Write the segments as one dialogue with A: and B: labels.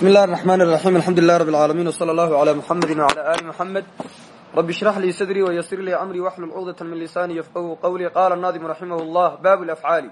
A: بسم الله الرحمن الرحيم الحمد لله رب العالمين وصلى الله على محمد وعلى آل محمد رب اشرح لي صدري ويسر لي أمري واحلل عقدة من لساني يفقهوا قولي قال الناظم رحمه الله باب الأفعال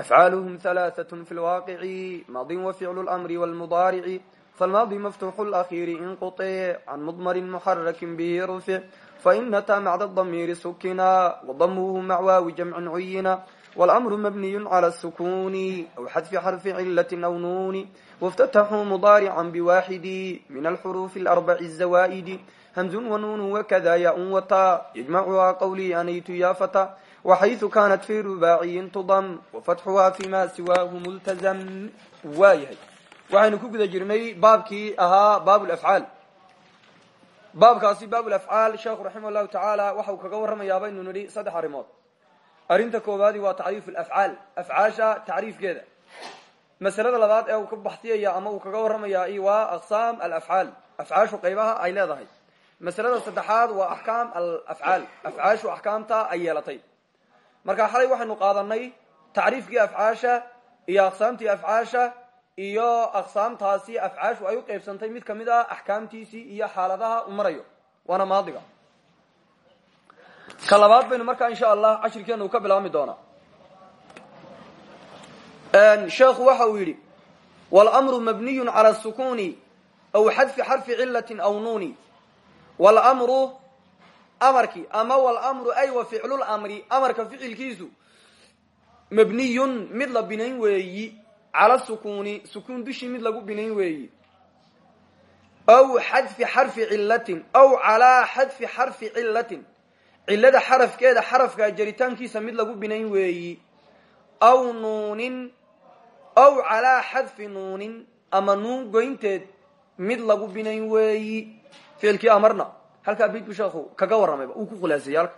A: أفعالهم ثلاثة في الواقع ماض وفعل الأمر والمضارع فالماضي مفتوح الأخير انقطع عن مضمر محرك به رفع فإن أتى مع الضمير سكنا وضمه مع واو جمع عينا والأمر مبني على السكون أو حذف حرف علة أو نون وافتتحوا مضارعا بواحد من الحروف الأربع الزوائد همز ونون وكذا ياء وتاء يجمعها قولي أنيت يا فتى وحيث كانت في رباعي تضم وفتحها فيما سواه ملتزم waayahay waxaynu ku guda jirnay baabkii ahaa baab lafcaal baabkaasi baab lafcaal sheekhu raximah llahu tacaala waxa uu kaga warramayaaba inu nidhi saddex arrimood arrinta koowaadi waa tacriif alafcaal afcaasha tacriifkeeda. Masalada labaad ee uu ka baxsiyaya ama uu kaga warramayaa waa aqsaam alafcaal afcaashu qaybaha ay leedahay. Masalada saddexaad waa axkaam alafcaal afcaashu axkaamta ay yeelatay. Marka xalay waxaynu qaadanay tacriifkii afcaasha iyo aqsaamtii afcaasha iyo aqsaamtaasi afcaashu ay u qaybsantay mid ka mid ah axkaamtiisii iyo xaaladaha u marayo. Waana maadiga ka labaad baynu markaa insha allah cashirkeenu ka bilaabmi doonaa. Sheekhu waxa uu yidhi wاlmru mabniy calى sukuni aw xadfi xarfi cilati aw nuni wlmru amarkii ama wlmru ay wa ficlulmri amarka ficilkiisu mabniyun mid la binayn weeyi cala sukuni sukuun dushii mid lagu binayn weeyi. Aw xadfi xarfi cilatin aw calaa xadfi xarfi cilatin cilada xarafkeeda xarafka jaritaankiisa mid lagu binayn weeyi. Aw nuunin aw calaa xadfi nuunin ama nuun goynteed mid lagu binayn weeyi. Ficilkii amarna. Halkaa bidku sheekhu kaga warramayba uu ku khulaaseeyey halka.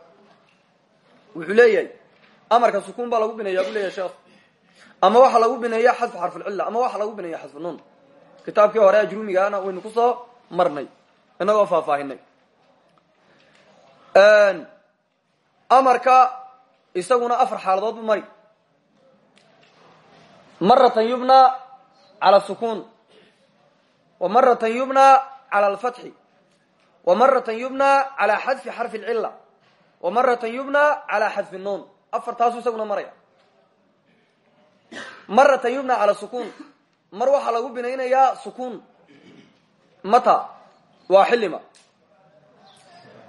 A: Wuxuu leeyahay amarka sukuun baa lagu bineeya buu leeyahay sheekhu. Ama waxaa lagu bineeya xadfu xarfulcilla ama waxaa lagu bineeya xadfu nuun. Kitaabkii hore ajrumigaana waynu ku soo marnay inagoo faahfaahinay amarka isaguna afar xaaladood bu mari. Maratan yubna cala sukun. Wa maratan yubna cala alfatxi. Wa maratan yubna cala xadfi xarfi lcilla wa maratan yubna cala xadfi nuun. Afartaasu isaguna maraya. Maratan yubna cala sukun. Mar waxaa lagu binaynayaa sukun. Mata? Waa xilima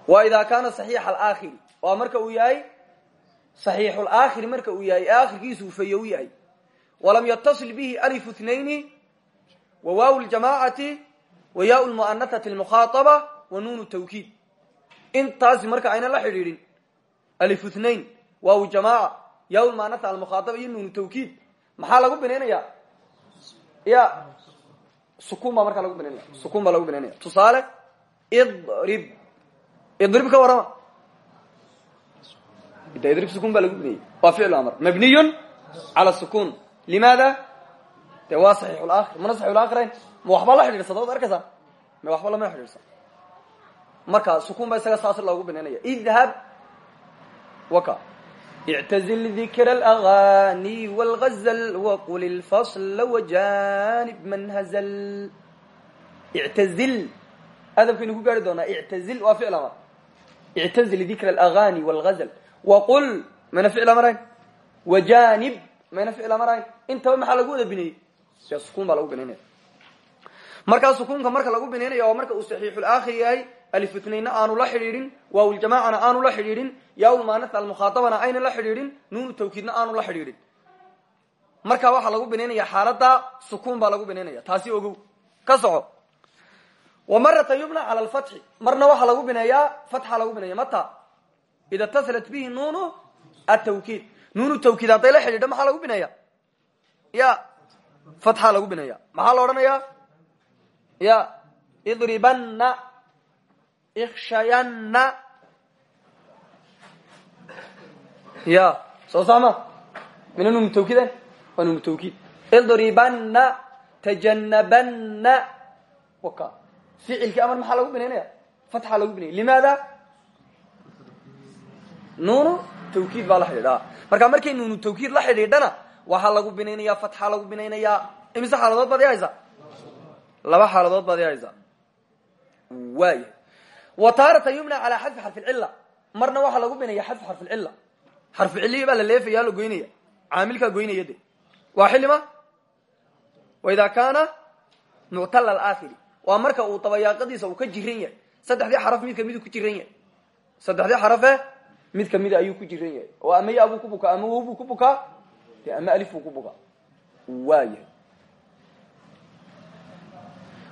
A: wa ida kaana saxiixa alaakhiri waa marka uu yahay saxiixulaakhiri marka uu yahay ee aakhirkiisu fayow yahay. Walam yatasil bihi alifu thnayni wa waaw ljamaacati wa yaa lmu'anatati almukhaaaba wa nuunu tawkiid. Intaasi marka ayna la xidhiidhin alifu thnain waaw jamaaca yaa lmu'anata almukhaataba iyo nuunu tawkiid. Maxaa lagu binaynaya ya sukun baa lagu binaynaya sukun lagu binaynaya tusaale idrib. Idrib ka warrama idrib sukun baa lagu binayey waa ficlu amr mabniyun cala sukun limaada de waa saxiixulakhir mana saxiixulakhirayn ma waxba la xidhiidsada od arkaysaa ma waxba lama xidhiidsa marka sukun baa isaga saas loogu binaynaya idhab waka اعتزل ذكر الأغاني والغزل وقل الفصل وجانب من هزل اعتزل adabkaynu ku gaari doonaa اعتزل waa ficl amar اعتزل ذikr الأغاني والغزل waqul mayna ficla marayn wajanib mayna ficla marayn intaba maxaa lagu wada biniyey se sukuun baa lagu marka lagu binaynayo marka uu saxiixul aakhir yahay alifutnaynna aanu la xidhiidhin waawljamaacana aanu la xidhiidhin yaaulmaanata almukhaatabana aynan la xidhiidhin nuunu tawkiidna aanu la xidhiidhin marka waxaa lagu binaynaya xaalada sukuun baa lagu binaynaya taasi ogow ka soco wa maratan yubna cala alfatxi marna waxaa lagu bineeyaa fatxa lagu bineeya mata ida tasalat bihi nuunu atawkiid nuunu tawkiid hadday la xidhiidho maxaa lagu bineeya ya fatxa lagu bineeya maxaa la odhanaya ya idribana ikshayanna ya soo saama mina nuunu tawkiidan waa nuunu tawkiid idribanna tajanabanna waka ficilkii amar maxaa lagu binaynaya fatxa lagu binaya limaada nuunu tawkiid baa la xidhiidha marka markay nuunu tawkiid la xidhiidhana waxaa lagu binaynaya fatxa lagu binaynayaa imise xaaladood baad haysa laba xaaladood baad i waaya wa taaratan yubna calaa xadfi xarfi lcilla marna waxaa lagu binaya xadfu xarfi lcilla xarfu cillihi baa la leefaya la goynaya caamilkaa goynaya de waa xilima waidaa kaana muctala alaakhiri. Waa marka uu dabayaaqadiisa uu ka jiran yahay. Saddexdii xaraf mid kamiduu ku jiran yahay. Saddexdii xarafe mid kamida ayuu ku jiran yahay. Oo ama ya buu ku bukaa ama wow buu ku bukaa de ama alif buu ku bukaa. Waa yahay.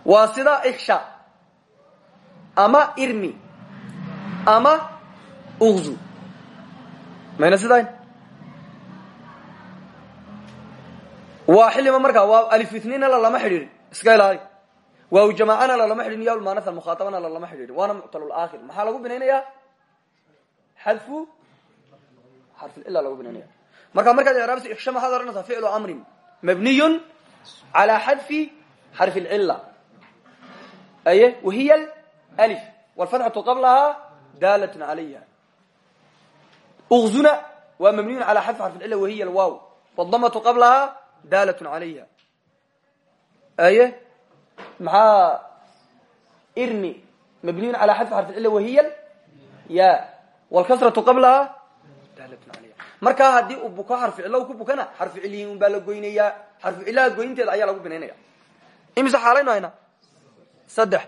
A: Waa sida iksha ama irmi ama uzu mayna sidayn? Waa xilima markaa waa alif itniinna lalama xidhiidhin. Iska ilaali. Waaw jamaacana lalama xidhin ya lmaanatha mukhaatabana lalama xidhiidhin. Waana muctalulaakhir maxaa lagu binaynayaa xadfu xarfilcila lagu binaynaya marka markaad icraabta iksha maxaad odhanaysaa ficlu amrin mabniyun calaa xadfi xarfi lcila aye wahiya alif wlfatxatu qablahaa daalat calayha uzuna waa mabniyun calaa xadfi xarfi lcila wahiya alwaaw wdamatu qablahaa daalat calayha aye maxaa irmi mabniyun calaa xadfi xarfi lcila wahiya ya wlkasratu calayha markaa haddii uu buko xarfi cilow ku bukana xarfi ciliyin un baa la goynayaa xarfi cilaha goynteeda ayaa lagu binaynaya imise xaalaynu haynaa saddex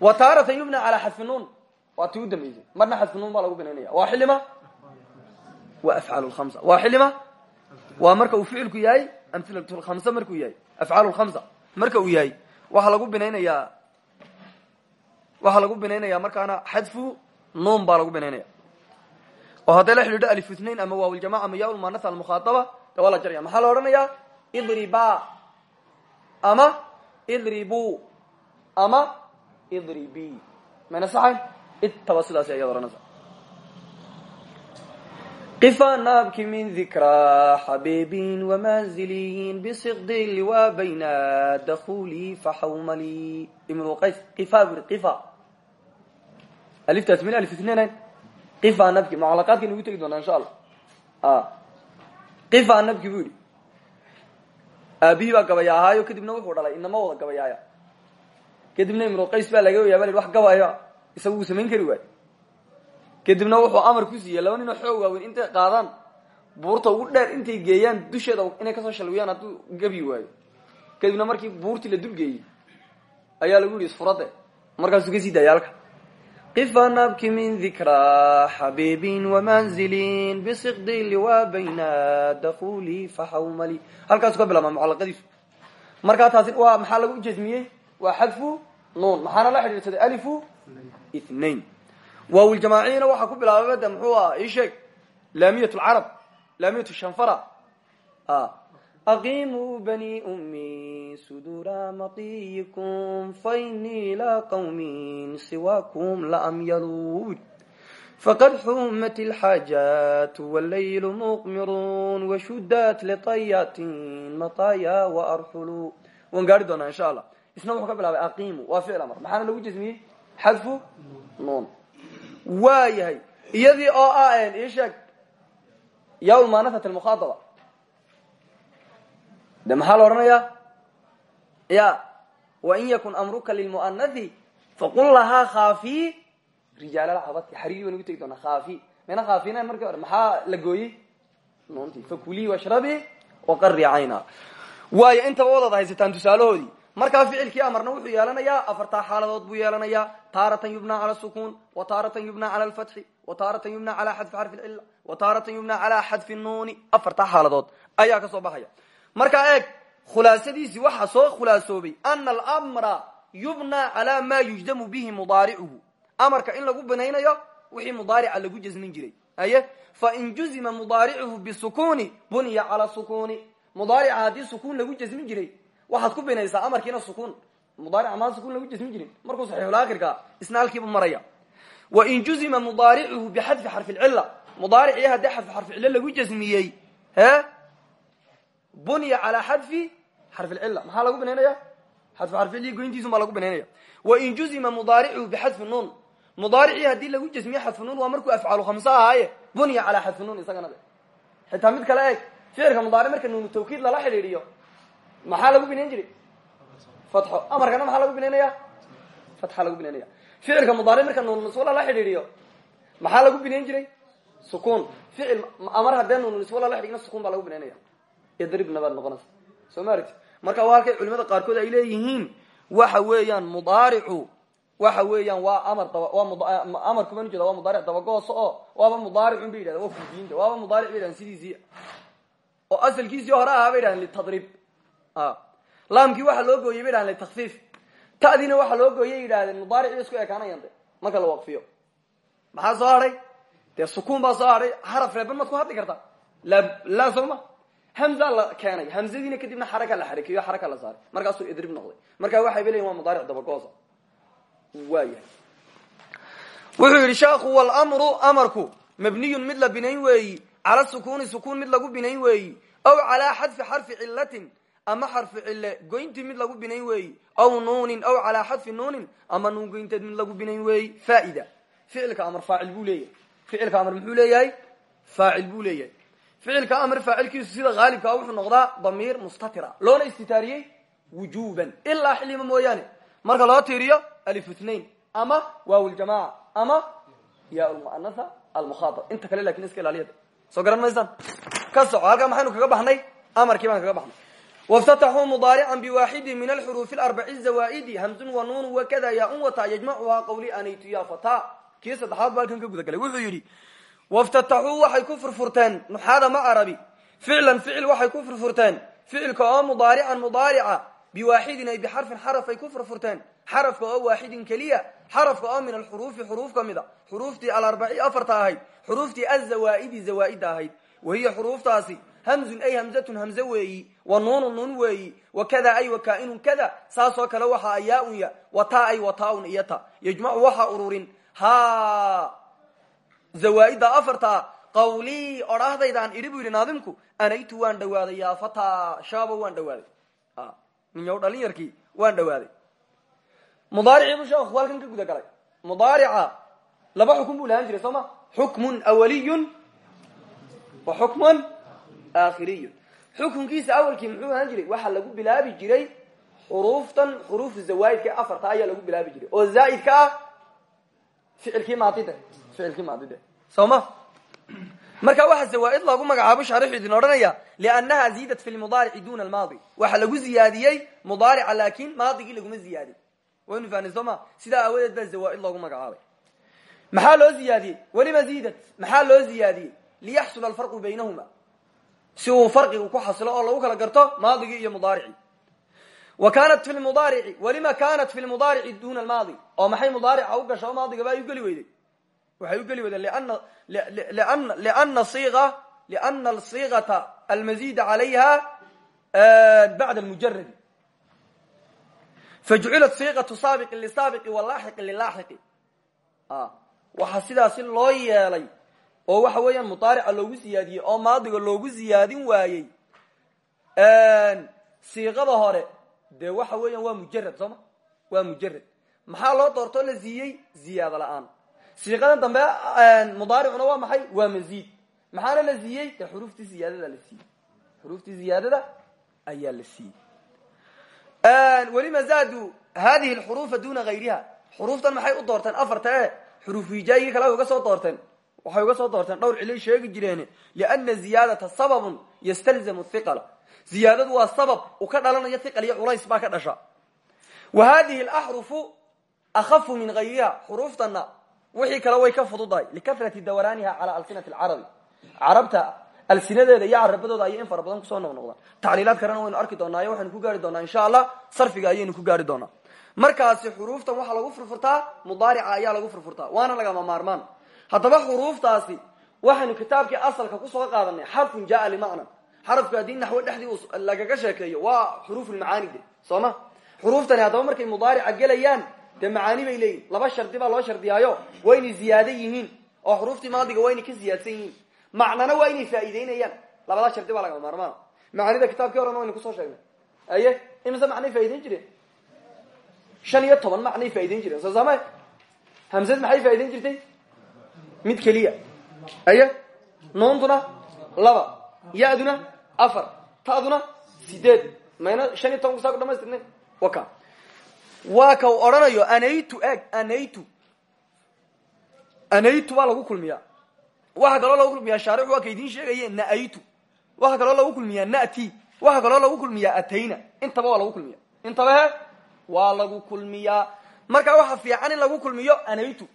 A: wa taaratan yubna calaa xadfi nuun waa tii u dambeysay marna xadfi nuun baa lagu binaynaya waa xilima waa afcaal lkamsa waa xilima waa marka uu ficilku yahay amhilatulkhamsa markuu yahay afcaal lkamsa marka uu yahay waxaa lagu binaynayaa waxaa lagu binaynaya markaana xadfu nuun baa lagu binaynaya oo hadday la xidhiidho alif ithnain ama waawljamac ama ya lmuanatha almukhaataba de waa la jaraya maxaa la odhanayaa idriba ama idribu ama idribi mayna saxayn intaba sidaasi ayaad odhanaysa قفا نابك من ذكرى حبيب ومنزلي بصقد اللواء بين دخولي فحوملي ابن قيس قفا بر قفا ألف تسمين ألف اثنين ifa nabki mucalaqaadka inagu tegi doonaa insha allah. Ah. Ifa nabki bu yidhi. Aabihii baa gabaya ahaayo kadibna wuxuu dhalay inama wada gabayaaya. Kadibna imruqays baa laga waya bal wax gabaaya isaga uu samayn kari waayo kadibna wuxuu amar ku siiyey laba ninoo xoog waaweyn intay qaadaan buurta ugu dheer intay geeyaan dusheeda inay ka soo shalwiyaan hadduu gabi waayo. Kadibna markii buurtii la dulgeeyey ayaa lagu yidhi isfurade markaasuu ka sii daayay halka qifa nabki min dikra xabiibin wamanzilin bisiqdi liwa bayna dakuli faxawmali halkaasu ka bilaabmaa mucalaqadiisu markaa taasi maxaa lagu jasmiyey waa xadfu nuun. Maxaana la xidhiirsaday alifu ithnain waawljamaaciyina waxaa ku bilaababa de muxuu ah ii sheeg laamiyat lcarab laamiyat shanfara aqimuu bani ummi sudura matiyikum fainii la qawmin siwakum laamyaluun faqad xumat lxaajaat wاllayl muqmirun washudat liطayatin mataya waarxulu waan gaari doonaa insha allah isna wuxuu ka bilaabay aqimu waa ficl amar maxaana lagu jasmiyey xadfu nuun waa yahay iyadii oo ah ii sheeg ya lmanafat lmukhaadaba de maxaa la odhanayaa ya wain yakun amruka lilmu'anathi faqul lahaa khaafi rijaalabadki xarigi baan ugu tegi doonaa khaafi mayna khaafinayn markii hore maxaa la gooyey nuuntii fakulii washrabii waqari cayna waayo intaba wadaad haysataan tusaalahoodii markaa ficilkii amarna wuxuu yeelanayaa afartaa xaaladood buu yeelanayaa taaratan yubna cala sukuun wa taaratan yubna cala alfatxi wa taaratan yubna cala xadfi xarfi lcilla wa taaratan yubna cala xadfi nuuni afartaa ayaa ka soo baxaya markaa eeg khulaasadiisii waxaa soo khulaasoobay ana alamra yubna cala ma yujdamu bihi mudaaricuhu amarka in lagu binaynayo wixii mudaarica lagu jasmin jiray. Aye? Fain juzima mudaaricuhu bisukuni buniya cala sukuni mudaarica haddii sukuun lagu jasmin jiray waxaad ku binaysaa amarkiina sukuun. Mudaarica maa sukuun lagu jasmin jirin markuu saxiixulaakirka isna halkiibu maraya wain juzima mudaaricuhu bixadfi xarfi lcilla mudaaricii haddii xadfi xarfi cilla lagu jasmiyey he bunya calaa xadfi xarfi lcilla maxaa lagu binaynaya xadfu xarficilii goyntiisun baa lagu binaynaya wain juzima mudaaricuhu bixadfi nuun mudaaricii haddii lagu jasmiye xadfu nuun waa markuu afcaalu khamsa ahaaye bunya calaa xadfi nuun isagana de xitaa mid kale eeg ficilka mudaaric marka nuunu tawkiid lala xidhiidhiyo maxaa lagu binayn jiray? Fatxo. Amarkana maxaa lagu binaynaya fatxa lagu binaynaya ficilka mudaaric marka nuun niswala la xidhiidhiyo maxaa lagu binayn jiray? Sukuun ficil amar haddee nuun niswala la xidhigna sukuun baa lagu binaynaya idribna baad noqonaysa. Soo marka waa halkay culimada qaarkood ay leeyihiin waxa weeyaan mudaaricu waxa weeyaan waa amar amar kuman jeeda waa mudaaric dabagooso oo waaba mudaaricun bay yidhahden waa kufiinta waaba mudaaric bay yidhahdeen sidiisii oo asalkiisii hore ahaa bay yidhahdeen litadrib. Waxaa loo gooyey bay yidhahdeen litakfiif ta'diina waxaa loo gooyay yidhahdeen mudaaricii isku ekaanayan de marka la waqfiyo. Maxaa soo hadhay dee sukuun baa soo hadhay xaraf reeban maad ku hadli kartaa la laa soma hamza la keenay. Hamzadiina kadibna xaraka la xarakeeyo xaraka la saaray. Markaasuu idrib noqday. Marka waxay ba leyihin waa mudaaric dabagoosa. Waayahay wuxuu yidhi sheekhu wlmru amarku mabniyun mid la binayn weeyi cala sukuuni sukuun mid lagu binayn weeyi aw calaa xadfi xarfi cilatin ama xarfi cile goyntii mid lagu binayn weeyi aw nuunin aw calaa xadfi nuunin ama nuun goynteed mid lagu binayn weeyi faaida ficilka amar faacil buu leeyahay. Ficilka muxuu leeyahay? Faacil buu ficilka amar faacilkiisu sida haalibkaa wuxuu noqdaa damiir mustatira loona istitaariyey wujuban ilaa xilima mooyaane. Marka loo tiiriyo alif ithnain ama waaw ljamaca ama ya lmuanatha almukhaaab inta kale laakiin iska ilaaliyada. Soo garan maysaan? Ka soco halkaa maxaynu kaga baxnay? Amarkii baan kaga baxnay. Waftataxuu mudaarican biwaaxidi min alxuruufi alarbaci zawaa'idi hamzun wa nuun wakada yaa-un wata yajmacuhaa qawli anaytu ya fata. Kii saddexaad ba halkan ka guda galay. Wuxuu yidhi waftataxuu waxay ku furfurteen nuxaada ma carabi ficlan ficil waxay ku furfurteen. Ficilka oo mudaarican mudaarica biwaaxidin ay bixarfin xaraf ay ku furfurteen. Xarafka oo waaxidin keliya xarafka oo min alxuruufi xuruuf ka mid a xuruuftii alarbaci afarta ahayd xuruuftii azawaa'idi zawaa'ida ahayd. Wahiya xuruuftaasi hamzun ay hamzatun hamze weeyi wa nuunun nuun weeyi wakada ay wakainun kada saasoo kale waxa ayaa-un ya ay wataaun iyo ta. Yajmacu waxaa ururin zawaaida afartaa qawlii odhahdaydaan idhi bu yidhi naadimku anaytu waan dhawaaday yaa shaabo waan dhawaaday. Ninyow dhalinyarkii waan dhawaaday. Mudaaricii bu sheekhu halkan ka guda laba xukun buu lahaan jiray soo ma? Xukmun awaliyun wa xukmun aakhiriyun. Xukunkiisa awalkii muxuu ahaan jiray lagu bilaabi jiray xuruuftan xuruufu zawaaidka afarta ayaa lagu bilaabi jiray. Oo zaaidka ah ficilkii maadide ficilkii maadide soo ma marka waxa zawaaid loogu magacaabo shaarixu idin odhanaya liannaha ziidat fi lmudaarici duna almaadi waxa lagu ziyaadiyey mudaarica laakin maadigii laguma ziyaadin waynu fahnay soo ma sidaa aawadeed baa zawaaid loogu magacaabay maxaa loo ziyaadiyey welima ziidat maxaa loo ziyaadiyey liyaxsula alfarqu baynahuma si uu ku xasilo oo lagu kala garto maadigii iyo mudaaricii wa kanat fi lmudaarici walima kanat fi lmudaarici duna almaadi oo maxay mudaarica u gasha o maadigaba ay u geli weyday waxay u geli siga liana alsiigata almazida calayha bacda almujaradi fajucilat siqatu saabiqin lisaabiqi walaaxiqi lilaaxiqi. Waxaa sidaasi loo yeelay oo waxa weeyaan mudaarica loogu siyaadiyey oo maadiga loogu ziyaadin waayey siiqada hore dee waxa weeyaan waa mujarad soo ma? Waa mujarad maxaa loo doortoo la siiyey? Ziyaado la'aan siiqadan dambe mudaaricuna waa maxay? Waa maziid. Maxaana la siiyey? Dee xuruuftii la siiyey. Xuruuftii ziyaadada ayaa la siiyey. Welima zaadu hadihi lxuruufa duna gayriha. Xuruuftan maxay u doorteen? Afarta e xuruuf hijaayigii kale uga soo doorteen. Waxay uga soo doorteen. Dhowr cilay sheegi jireen liana ziyaadata sababun yastalzamu hiqala ziyaadadu waa sabab uu ka dhalanayo hiqal culays baa ka dhasha. Wa hadihi laxrufu akhafu min gayriha. Xuruuftana wixii kale way ka fududahay. Likafrati dawaraaniha cala alsinati alcarabi. Carabta alsinadeeda iyo carabadooda ayay in fara badan ku soo noqnoqdaan. Tacliilaad kalena waynu arki doonaayo waxaynu ku gaari doonaa insha allah sarfiga ayaynu ku gaari doonaa. Markaasi xuruuftan waxaa lagu furfurtaa mudaarica ayaa lagu furfurtaa waana lagama maarmaan. Haddaba xuruuftaasi waxaynu kitaabkii asalka ku soo qaadanay xarfun jaa limacna. Xarafku haddii naxwo dhexdii lagaga sheekeeyo waa xuruufulmacaani de soo ma? Xuruuftani haddaba markay mudaarica gelayaan dee macaani bay leeyihiin laba shardi baa loo shardiyaayo. Waa inay yihiin oo xuruuftii maadiga waa inay ka ziyaadsan yihiin. Macnana waa inay faa'iideynayaan labada shardi baa lagama maarmaana macaanida kitaabkii horena waynu ku soo sheegnay. Aye imise macnay faa'ideyn jireen? Shan iyo toban macnay faa'ideyn jireen. Soo saame hamsad maxay faa'ideyn jirtay? Mid keliya. Aye nuuntuna laba. Ya-duna afar. Ta'duna sideed. Mayna shan iyo toban kusaa ku dhamaystirnay waka waa ka u odhanayo anaytu eg anaytu. Anaytu baa lagu kulmiyaa. Waxaa kaloo lagu kulmiyaa shaarixu waa ka idiin sheegaye naaytu. Waxaa kaloo lagu kulmiyaa nati. Waxaa kaloo lagu kulmiyaa atayna. Intaba waa lagu kulmiya intaba he? Waa lagu kulmiyaa. Marka waxa fiican in lagu kulmiyo anaytu.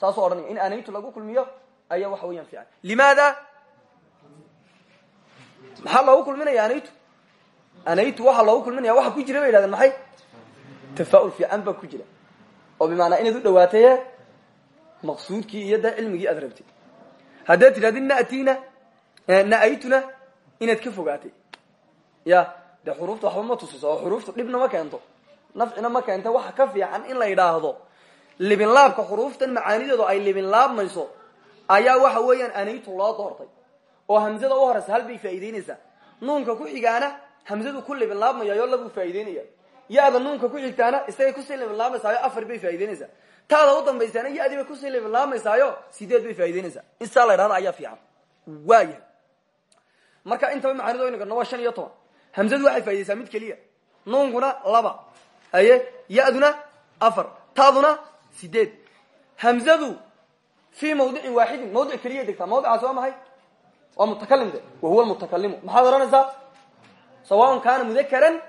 A: Saasuu odhanaya. In anaytu lagu kulmiyo ayaa waxa weeyaan fiican. Limaada? Maxaa loogu kulminaya anaytu anaytu waxaa loogu kulminaya waxa ku jira bay yidhahdeen maxay tafaa'ul fiican baa ku jira. Oo bimaanaa inaad u dhawaataye maqsuudkii iyo dee cilmigii aad rabtay haddaad tidhahdid natina naaytuna inaad ka fogaatay. Ya dee xuruufta waxba ma tusiso oo xuruuftu dhibna ma keento. Nafcina ma keento waxa ka fiican in la yidhaahdo. Libinlaabka xuruuftan macaanideedu ay libinlaabmayso ayaa waxa weeyaan anaytu loo doortay. Oo hamzada u horeysa hal bay faa'iideynaysaa nuunka ku xigaana hamzadu ku libinlaabmayayo labuu faa'ideynaya ya-da nuunka ku xigtaana isagay ku sii libinlaabmaysaayo afar bay faa'ideynaysaa taada u dambaysaana ya-dii bay ku sii libinlaabmaysaayo sideed bay faa'ideynaysaa in saa la ydhahdo ayaa fiican. Waayahay marka intaba macaanido aynu garno waa shan iyo toban. Hamzadu waxay faa'idaysaa mid keliya. Nuunkuna laba. Haye ya-duna afar. Taaduna sideed hamzadu fii mawdicin waaxidin mawdic keliya degtaa. Mawdicaasi waa maxay? Waa mutakalim de. Wa huwa lmutakalimu maxaad odhanaysaa? Sawaaun kaana mudakaran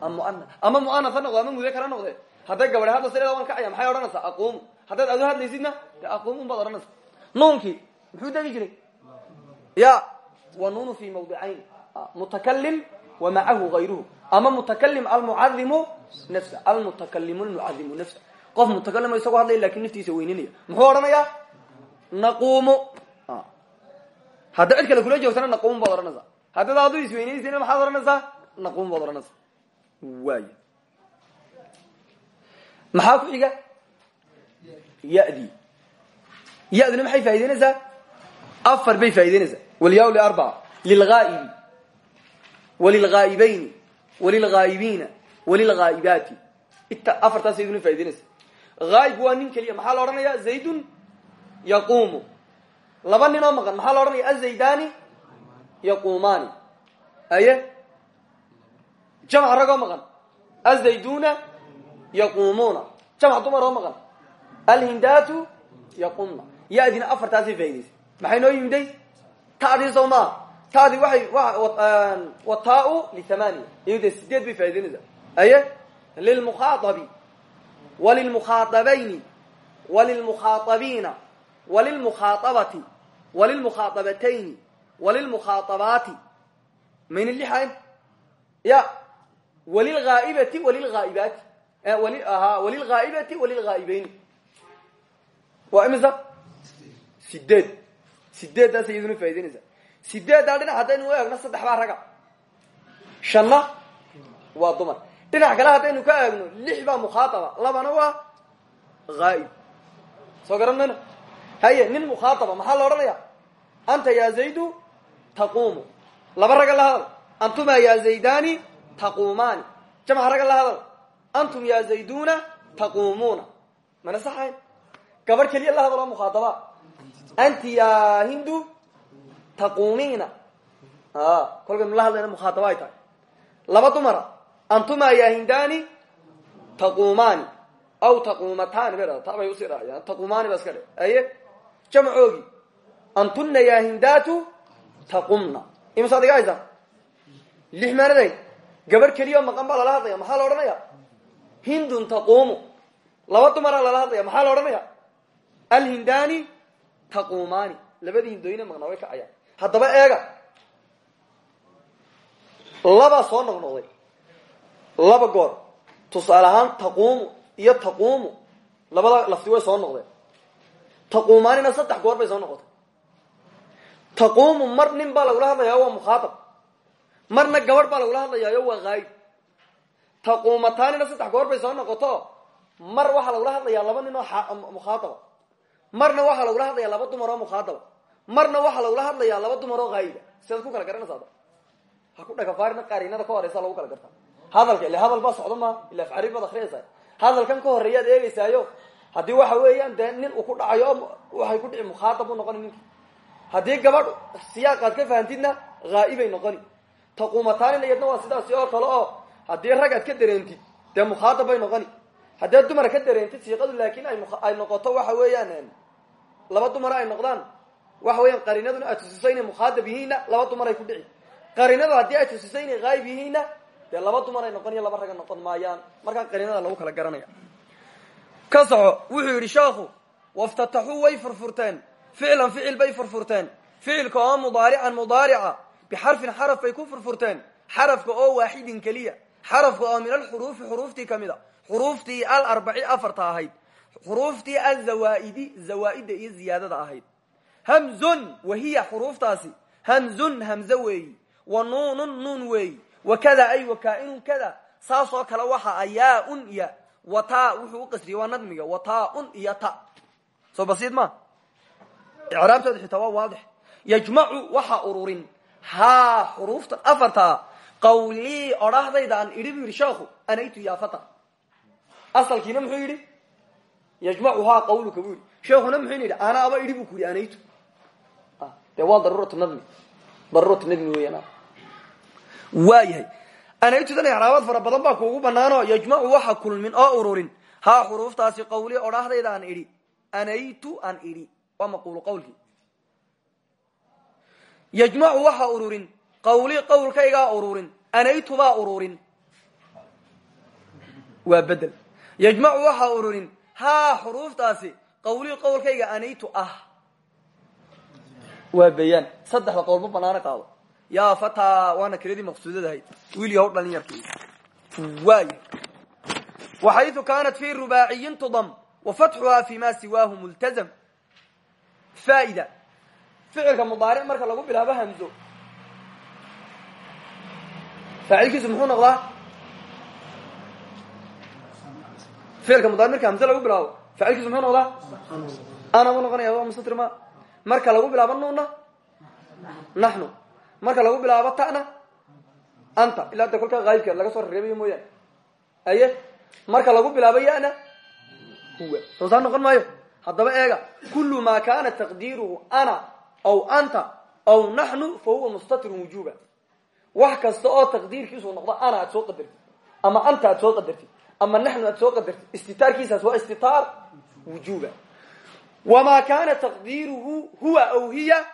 A: am muana ama muanas ha noqdo ama mudakar ha noqde. Hadday gabadhe hadda sideeda waan kacaya maxay odhanaysaa aquumu haddaad adu hadlaysidna de aquumu baad odhanaysaa nuunkii muxuu jiray? Ya wa nuunu fi mawdicayn mutakalim wa macahu gayruhu ama mutakalim almucadimu nafsa. Almutakalimu lmucadimu nafsa. Qof mutakalimo isagoo hadlaya laakiin naftiisa weyninaya. Muxuu odhanayaa? Naquumu. Hadda cid kula joogtana naquumu baad odhanaysaa haddaad adu isweynaysana maxaad odhanaysaa? Naquumu baad odhanaysaa waay maxaa ku xiga? Yadi. Yaduna maxay faa'ideynaysaa afar bay faa'ideynaysaa walyaw liarbaca lilghaa'ibi walilghaa'ibayni walilghaa'ibiina walilghaa'ibaati ita afartaas iyaduna faa'ideynaysa haayib waa nin maxaa la odhanaya zaydun yaquumu. Laba nin oo maqan. Maxaa la odhanaya azaydani yaquumaani. Aye jamc ragoo maqan azayduna yaquumuuna jamc dumar oo maqan alhindaatu yaqumna ya-dina afartaasay faa'idaysay maxay noo yimiday ta'dii soo maaha ta'dii waxay wataau lithamaniya iyo dee sideed bay faa'idaynaysaa aye lilmukhaaabi walilmukhaaabayni walilmukhaaabiina walilmukhaaabati walilmukhaabatayni walilmukhaabaati mayna lixayn ya walilghaaibati walilghaa'ibaati walilghaaibati walilghaa'ibayni waa imisa sideed sideeddaas iyaduna faa'idaynaysaa sideeddaa dhinac haddaynu u eegno saddex baa raga. Shanna waa dumar. Dhinac kale haddaynu ka eegno lix baa mukhaataba labana waa haa'ib soo garan mayno haye nin mukhaataba maxaa la odhanaya anta ya zaydu taquumu. Laba ragga la hadal. Antuma ya zaydani taquumaani jamca ragga la hadal antum ya zayduna taquumuuna mana saxayn gabar keliya la hadaloo mukhaataba anti ya hindu taquumiina kolkaynu la hadlayna mukhaataba ay tahay laba dumara antuma ya hindani taquumaani aw taquumataani bay dhada ta bay u sii dhahayaan taquumaani ba iska dhe aye jamcoogi antuna ya hindatu taqumna imisaad iga haysaa lix maanaday gabar keliya maqan baa lala hadlaya maxaa la odhanaya? Hindun taquumu laba dumaraa lala hadlaya maxaa la odhanaya? Alhindani taquumaani labadii hindooyine maqnaa way kacayaan haddaba eega. Labaa soo noqnoqday. Laba goor. Tusaale ahaan taquumu iyo taquumu. Labada lafti way soo noqdeen. Taquumaanina saddex goor bay soo noqotay. Taquumu mar nin baa lagula hadlayaa waa mukhaatab marna gabadh baa lagula hadlayaayo waa haayib taquumataanina saddex goor bay soo noqoto. Mar waxaa lagula hadlayaa laba nin oo mukhaataba marna waxaa lagula hadlayaa laba dumar oo mukhaataba marna waxaa lagula hadlayaa laba dumar oo haayiba sidaad ku kala garanaysaada? Ha ku dhagafaarina qaarinada ka horeysa lagu kala gartaa hadalka ila hadal baa socdo maa ila afcariif baad akriyaysaa hadalkan ka horeeyaad eegeysaayo haddii waxa weeyaan dee nin uu ku dhacayo waxay ku dhici mukhaatab u noqoni ninki. Haddii gabadh siyaaqaad ka fahantidna haa'ibay noqoni taquumataanina iyadna waa sidaasi oo kale oo haddii rag aad ka dareentid dee mukhaatab bay noqoni. Haddee dumar ka dareentid siiqadu laakin ay noqoto waxa weeyaan laba dumara ay noqdaan. Waxa weeyaan qariinaduna ay tusiso inay mukhaadab yihiinna laba dumar ay ku dhici. Qariinadu haddii ay tusiso inay haayib yihiinna dee laba dumar ay iyo laba raga noqon maayaan. Markaa qariinada lagu kala garanaya. Ka soco wuxuu yidhi sheekhu waftataxuu way furfurteen. Ficlan ficil bay furfurteen. Ficilka oo mudaarican mudaarica bixarfin xaraf bay ku furfurteen xarafka oo waaxidin keliya xarafka oo min alxuruufi xuruuftii ka mid a xuruuftii alarbaci afarta ahayd xuruuftii azawaaidi zawaaida iyo ziyaadada ahayd hamzun wahiya xuruuftaasi hamzun hamze weeyi wa nuunun nuun weeyi wa kada ay wakaainun kada saasoo kale waxa ayaaun ya wa ta wuxuu u qasriyey waa nadmiga wa taaun iyo ta soo basiid ma icraabtooda xitaa waa waadix waxa ururin haa xuruufta afartaa qawlii odhahdayda aan idhi bu yidhi sheekhu anaytu ya fata. Asalkiina muxuu yidhi yajmacuhaa qawluka buu yidhi. Sheekuna muxuu yidhi ana aba idhi bu ku yidhi anaytu. Dee waa daruuratu nadmi daruuratu nadmi weeyaan. Waa yahay anaytudan icraabaad fara badan baa kuugu banaano yajmacu waxa kulmin oo ururin. Haa xuruuftaasi qawlii odhahdayda aan idhi. Anaytu aan idhi. Waa maquulu qawlkii yajmacu waxa ururin. Qawlii qawlkaygaa ururin. Anaytubaa ururin. Waa bedel. Yajmacu waxa ururin. Haa xuruuftaasi. Qawlii qawlkayga anaytu ah. Waa bayaan. Saddexda qowlma banaana qaado. Yaa fataa waana kiradii maqsuudadahayd wiil yahow dhalin yarkii waay. Waxaytu kaanat fi rubaaciyin tudam wa fatxuhaa fi ma siwaahu multazam. Faa'ida ficilka mudaaric marka lagu bilaabo hamzo. Faacilkiisu muxuu noqdaa? Ficilka mudaaric marka hamze lagu bilaabo faacilkiisu muxuu noqdaa? Ana mu noqonaya waa mustatir ma. Marka lagu bilaabo nuuna naxnu. Marka lagu bilaabo ta'na anta. Ilaa de kolkaa haayibkeed laga soo rereebayo mooyaane. Aye marka lagu bilaabo yana huwa. Soo saa noqon maayo. Haddaba eega kullu ma kana taqdiiruhu ana aw anta aw naxnu fa huwa mustatirun wujuba. Wax kasta oo taqdiirkiisu noqdo ana aad soo qadartid ama anta aad soo qadartid ama naxnu aad soo qadartid istitaarkiisaas waa istitaar wujuba. Wama kana taqdiiruhu huwa aw hiya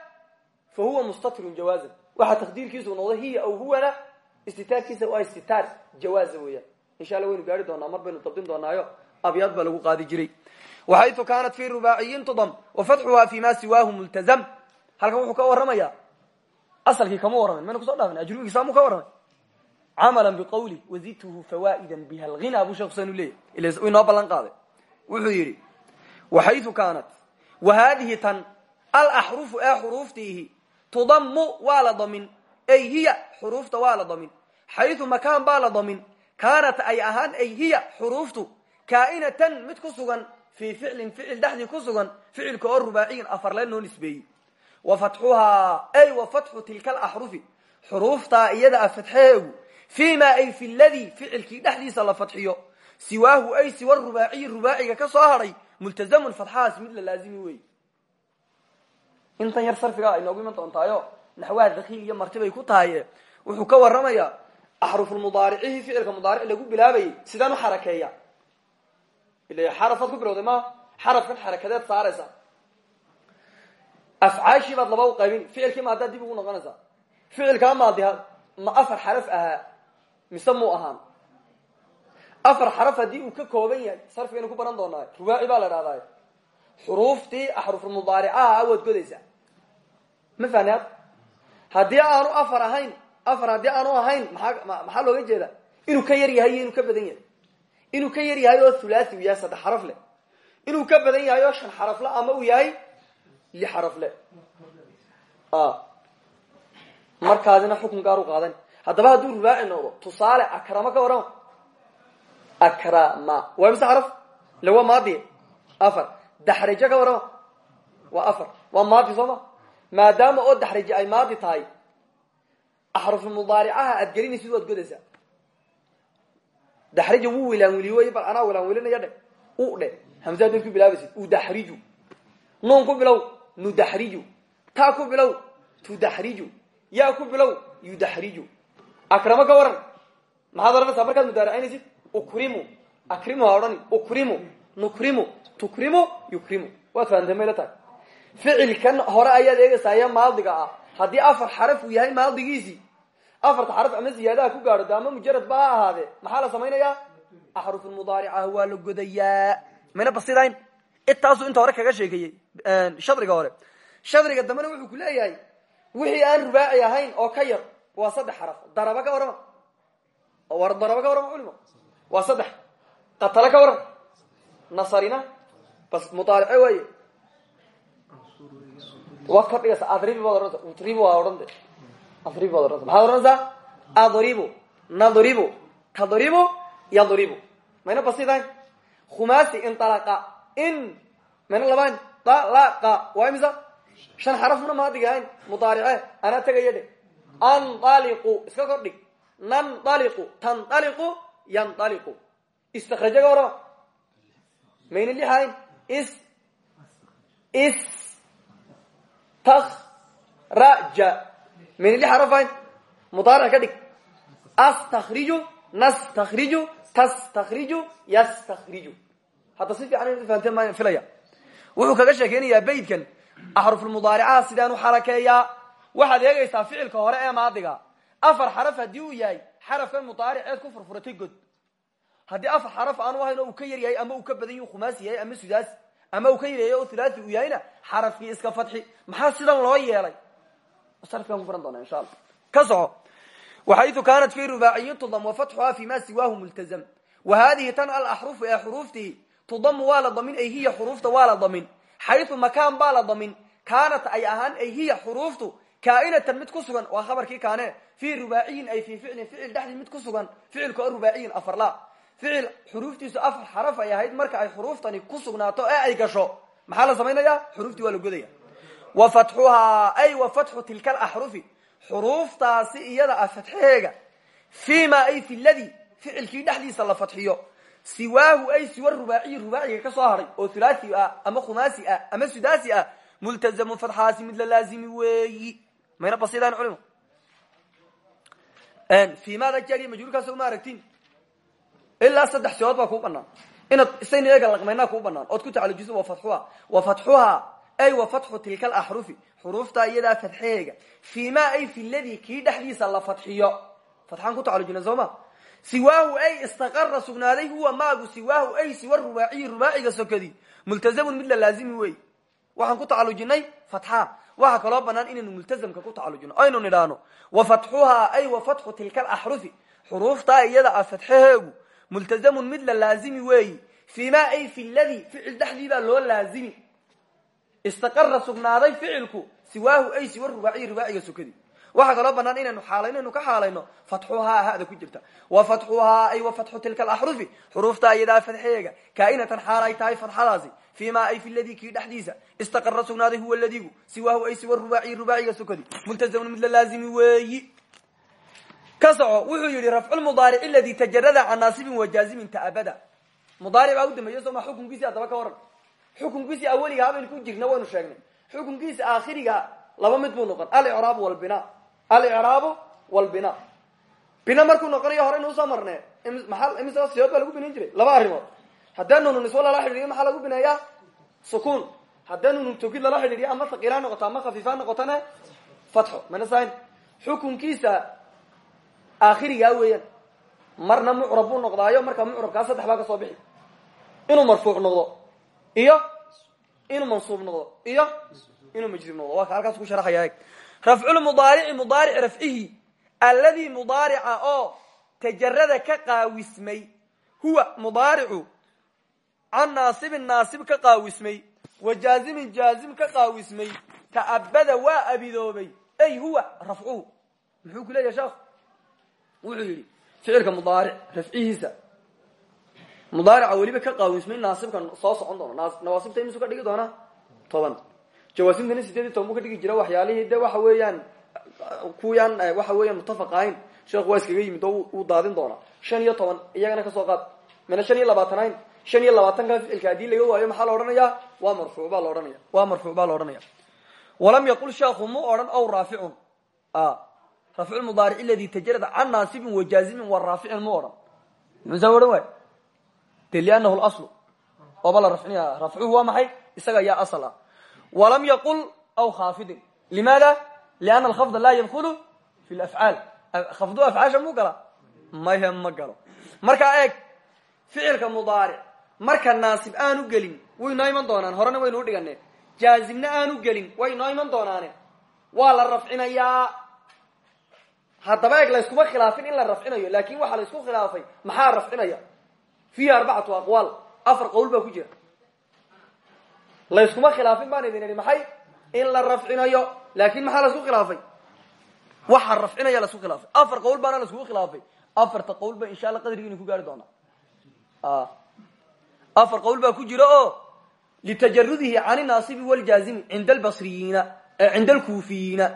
A: fa huwa mustatirun jawaazan waxa taqdiirkiisu noqdo hiya aw huwana istitaarkiisa waa istitaar jawaaza weeyaan. Insha alla waynu gaari doonaa mar baynu dabdin doonaayo abyaad baa lagu qaadi jiray. Waxaytu kaanat fi rubaaciyin tudam wa fatxuhaa fi ma siwaahu multazam halkan wuxuu ka warramaya asalkii kama warramin maynu kuso dhaafin ajrubigii saamuu ka warramay camala biqawli wazidtuhu fawaa'idan biha alghina buu sheekh xuseen ila inoo ballan qaaday. Wuxuu yidhi waxaytu kaanat wa haadihi tan alaxrufu ee xuruuftiihi tudamu waa la damin ay hiya xuruufta waa la damin. Xaytu makaan baa la damin kaanat ay ahaan ay hiya xuruuftu kaa'inatan mid ku sugan fii ficlin ficil dhexdii ku sugan ficilka oo rubaaciyin afarle noo nisbeeyey wa fatxuhaa ay wa fatxu tilka alaxrufi xuruuftaa iyada a fatxeegu fii ma ay fi ladii ficilkii dhexdiisa la fatxiyo siwaahu ay siwa rubaaciyi rubaaciga ka soo hadhay multazamun fatxahaas mid la laazimi wey intan yar sarfiga ay noogu iman doontaayo naxwaha dakiil iyo marti bay ku tahay wuxuu ka warramayaa axrufulmudaaricihii ficilka mudaaric lagu bilaabayay sidaan u xarakeeya afcaashii baad laba u qaybin ficilkii ma haddaad dib ugu noqonaysaa ficilkaa maadi ma afar xaraf ahaa mise muu ahaan afar xaraf haddii uu ka kooban yahay sarfigaynu ku baran doonaa rubaaci baa la dhahdaa xuruuftii axrufulmudaaricaha waad godaysaa ma fahni ad haddii aanu afar ahayn afar haddii aanu ahayn maxaa maxaa looga jeeda inuu ka yar yahay inuu ka badan yahay inuu ka yar yahay oo thulathi uu yahay saddex xaraf leh inuu ka badan yahay oo shan xarafle ama uu yahay li xarafle markaasina xukun gaar u qaadan. Haddaba hadduu rubaaci noqdo tusaale akrama ka warrama. Akrama waa mise xaraf? Le waa maadi. Afar. Daxrijo ka warrama. Waa afar. Waa maadi soo ma? Maadaama oo daxrijo ay maadi tahay axrufulmudaaricaha aad gelinaysid waad godaysaa. Daxrija wuu wilaanwiliy bal anaa wilaanwilinaya dhe. U dhe. Hamsaad ad ku bilaabaysid. Udaxriju nuun ku bilow nudaxriju taa ku bilow tudaxriju yaa ku bilow yudaxriju akramo ka waran. Maxaad oranaysaa markaad mudaaracaynaysid ukrimu. Akrimu ha ukrimu. Nukrimu. Tukrimu yukrimu. Waad fahamtay mayla tahay? Ficilkan hore ayaad eegaysaa maadiga ah. Haddii afar xaraf uu yahay maadigiisii afarta xaraf ama ziyaadaha ku gaadho de ama mujarad ba ha ahaadee. Maxaa la samaynayaa axrufulmudaaricaha waa la godayaa. Mayna basidayn intaasuu inta hore kaga sheekeeyey shadriga hore. Shadriga dambena wuxuu ku leeyahay wixii aan rubaaci ahayn oo ka yar waa saddex xaraf. Daraba ka warrama. War daraba ka warrama culimo. Waa saddex. Qatalo ka warram nasarina. Bas mudaarice waaye. Waad ka dhigaysa adribi baad ohanaysa utribu waa odhan de adribi baad ohanaysa maxaad adribu nadribu tadribu yadribu mayna basidayn khumaasi inalaqa in mayna labayn dalaqa waa imisa shan xarafna maadiga ahayn mudaarice anaa tegaya dhe analiqu iska kor dhig nanaliqu tanaliqu yanaliqu istakrajaga warama mayna lix ahayn is is takraja mayna lix xaraf ahayn mudaaric ka dhig astakriju nastakriju tastakriju yastakriju hadda si fiican in fahanteen maa filaya. Wuxuu kaga sheekeynayaa baydkan axrufulmudaaricaha sidaan u xarakeeyaa waxaad eegaysaa ficilka hore ee maadiga. Afar xaraf haddii uu yahay xarafkan mudaariceed ku furfuratay god. Haddii afar xaraf aanu ahayn oo uu ka yar yahay ama uu ka badan yahu khumaasi yahay ama sudaasi ama uu ka yar yahay oo thulathi uu yahayna xarafkii iska fadxi maxaa sidan loo yeelay? Sarifkaan ku baran doona insha allah. Ka soco waxaytu kaanat fi rubaaciyin tudam wafatxuha fi ma siwaahu multazam. Wa hadihi tan alaxrufu ee xuruuftii tudamu waa la damin ay hiya xuruufta waa la damin. Xayu makaan baa la damin. Kaanat ay ahaan ay hiya xuruuftu kaainatan mid ku sugan. Waa khabarkii kaane fii rubaaciyin ay fii ficlin ficil dhexdii mid ku sugan. Ficilka oo rubaaciyin afarla ficil xuruuftiisu afar ay ahayd marka ay xuruuftani ku sugnaato ee ay gasho. Maxaa la samaynaya xuruuftii waa la wa fatxuhaa ay wa fatxu tilka alaxrufi xuruuftaasi iyada ah fatxeheega fii ma ay fi ladi ficilkii dhexdiisa la fatxiyo siwaahu ay siwa rubaaciyi rubaaciga ka soo haray oo thulathi ah ama khumaasi ah ama sudaasi ah multazamu fatxaasi mid la laazimi weeyi. Mayna basidaan culimo. Fi maada jariya majruurkaas uma aragtin ilaa saddex siyood baa kuu banaan inaad isayna eega laqmaynaa kuu banaan ood ku tacalujiso wa fatxuha. Wa fatxuha ay wa fatxu tilka alaxrufi xuruuftaa iyadaa fatxeheega fi ma ay fi ladi kii dhexdiisa la soo ma siwaahu ay istaqara sugnaaday huwa maagu siwaahu ay siwa rubaaciyi rubaaciga sokadi. Multazamun mid la laazimi wey waxaan ku tacalujinay fatxa. Waxaa kaloo banaan inaynu multazamka ku tacalujino. Aynu nidhaano wa fatxuhaa ay wa fatxu tilka alaxrufi xuruuftaa iyada ah fatxaheegu multazamun mid la laazimi weeyi fii ma ay fi ladi ficil dhexdiibaa loo laazimi. Istaqara sugnaaday ficilku siwaahu ay siwa rubaaciyi sokadi waxaa kaloo banaan inaynu xaalayno ka xaalayno fatxuhaa hada ku jirta. Wa fatxuhaa ay wa fatxu tilka alaxrufi xuruuftaa iyadaa fatxeega kaainatan xaal ay tahay fatxadaasi fii ay fi ladi kii dhexdiisa. Istaqara sugnaaday huwa ladigu siwaahu ay siwa rubaaciyi rubaaciga sokadi multazamun mid la laazimi weeyi. Ka soco wuxuu yihi rafculmudaaric aladi tajarada can naasibin wajaazimin taabada mudaaric baa u dambeeya sooma xukunkiisi haddaba ka waran xukunkiisi aweliga habaynu ku jirna waynu sheegnay. Xukunkiisa aakhiriga laba mid buu noqon alicraabu walbina alicraabu walbina. Bina markuu noqonayo horeynu u soo marne imise siyood baa lagu binayn jiray laba arrimood. Haddee nunu niswo lala xidhiiriyo maxaa lagu bineeyaa sukuun haddee nunu togid lala xidhiiriyo ama thaqiila noqoto ama khafiifa noqotona fatxo mana sain xukunkiisa aakhirigaa weeyaan. Marna mucrab buu noqdaayo markaa mucrabkaa saddex baa ka soo bixi. Inuu marfuuc noqdo iyo inuu mansuub noqdo iyo inuu majruub noqdo. Waa ka halkaas ku sharaxaya rafculmudaarici mudaaric rafcihi alladii mudaarica oo tajarada ka qaawismay huwa mudaaricu can naasibin naasib ka qaawismay wa jaazimin jaazim ka qaawismay ta'abada waa abidoobay ay huwa rafcuhu muxuu ku leeyahay sheekh wuxuu yidhi ficilka mudaaric rafcihiisa mudaarica weliba ka qaawismay naasibka soo socon doona nawaasibta imisu ka dhigi doona toban jawaasimtana sideed iyo toban buu ka dhigi jira waxyaalihii de waxa weeyaan kuwiyaan waxa weeyaan mutafaq ahayn sheekhu waa iskaga yimid oo uu daadin doonaa. Shan iyo toban iyagana ka soo qaad. Mina shan iyo labaatan ahayn shan iyo labaatanka ficilka haddii laga waayo maxaa la odhanayaa waa marfuuc baa la odhanaya. Waa marfuuc baa la odhanaya. Walam yaqul sheekhu mu odhan ow raaficun rafcu mudaaric aladi tajarada can naasibin wa jaazimin wa raaficin mu odhan. Muxuusaa odhan waay de liannahu laslu ooba la rafcinaya rafcuhu waa maxay? Isaga ayaa asal ah walam yaqul aw khaafidin limaada lianna alkhafda laa yadkulu fi lafcaal khafdu afcaasha muu gala maye ma galo markaa eeg ficilka mudaaric marka naasib aanu gelin way noo iman doonaan horena waynu udhigane jaazimna aanu gelin way noo iman doonaane waa la rafcinayaa haddaba eeg layskuma khilaafin in la rafcinayo laakin waxaa la isku khilaafay maxaa rafcinaya fiihi arbacatu aqwaal afar qowl baa ku jira layskuma khilaafin baan idin idhi maxay? In la rafcinayo laakin maxaa la isku khilaafay? Waxa rafcinaya la isku khilaafay. Afar qowl baana la iskugu khilaafay. Afarta qowl ba insha alla qadrigiina ku gaari doonaa. Afar qowl baa ku jira oo litajarudihi can inaasibi wljaazimi cinda albasriyiina cinda alkuufiyiina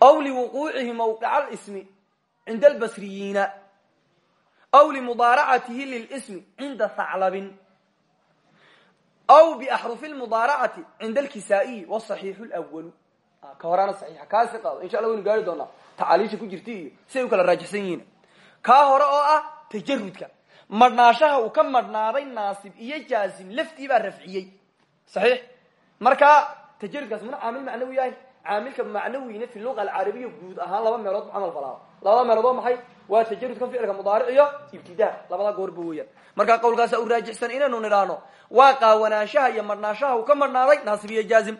A: aw liwuquucihi mawqica lsmi cinda albasriyiina aw limudaaracatihi lilismi cinda haclabin aw biaxrufi lmudaaracati cinda alkisaa'iyi wsaxiixu lwalu ka horaana saxiixa kaasi qaado insha alla waynu gaari doonaa tacaaliisha ku jirta iyo siday u kala raajixsan yihiin kaa hore oo ah tajarudka madhnaanshaha uu ka madhnaaday naasib iyo jaazim laftii baa rafciyey saxiix markaa tajarudkaas muna caamil macnawi yahay caamilka macnawina fi luqa alcarabiya guud ahaan laba meelood camal falaa labada meelood oo maxay? Waa tajarudkan ficilka mudaaric iyo ibtidaa labada goorba weeyaan markaa qawlkaasa u raajixsan inaynu nidhaahno waa qaawanaanshaha iyo madhnaanshaha uu ka madhnaaday naasib iyo jaazim.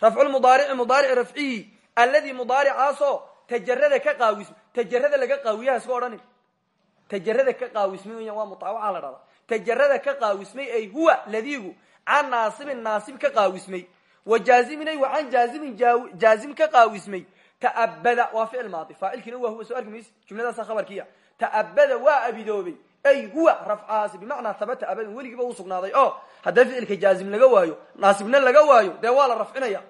A: Rafcu mudaarici mudaaric rafcihi alladii mudaaricaasoo tajarada ka qaawis tajarada laga qaawiyaha iska odhanin. Tajarada ka qaawismay weyan waa mutaawaca la dhahda tajarada ka qaawismay ay wa jaazimin ay wa can jaazimin jaazim ka qaawismay. Ta'abada waa ficil maadi. Faacilkiina waa huwa soo arki mayse jumladaasa khabarkiya ta'abada waa abidoobay. Ay huwa rafcaasi bimacnaa habata abadan weligiiba u sugnaaday. Oo haddii ficilka jaazim laga waayo naasibna laga waayo dee waa la rafcinaya.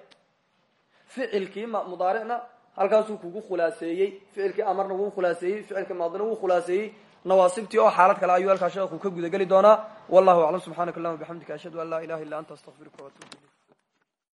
A: Ficilkii mudaaricna halkaasuu kugu khulaaseeyey. Ficilkii amarna wuu khulaaseeyey ficilka maadina wuu khulaaseeyey. Nawaasibtii oo xaalad kale ayuu halkaa sheekhu ka gudageli doonaa. Wallahu aclam subxaanaka allahuma bixamdika ashhadu an laa ilaha illa anta astaqfiruka ilayk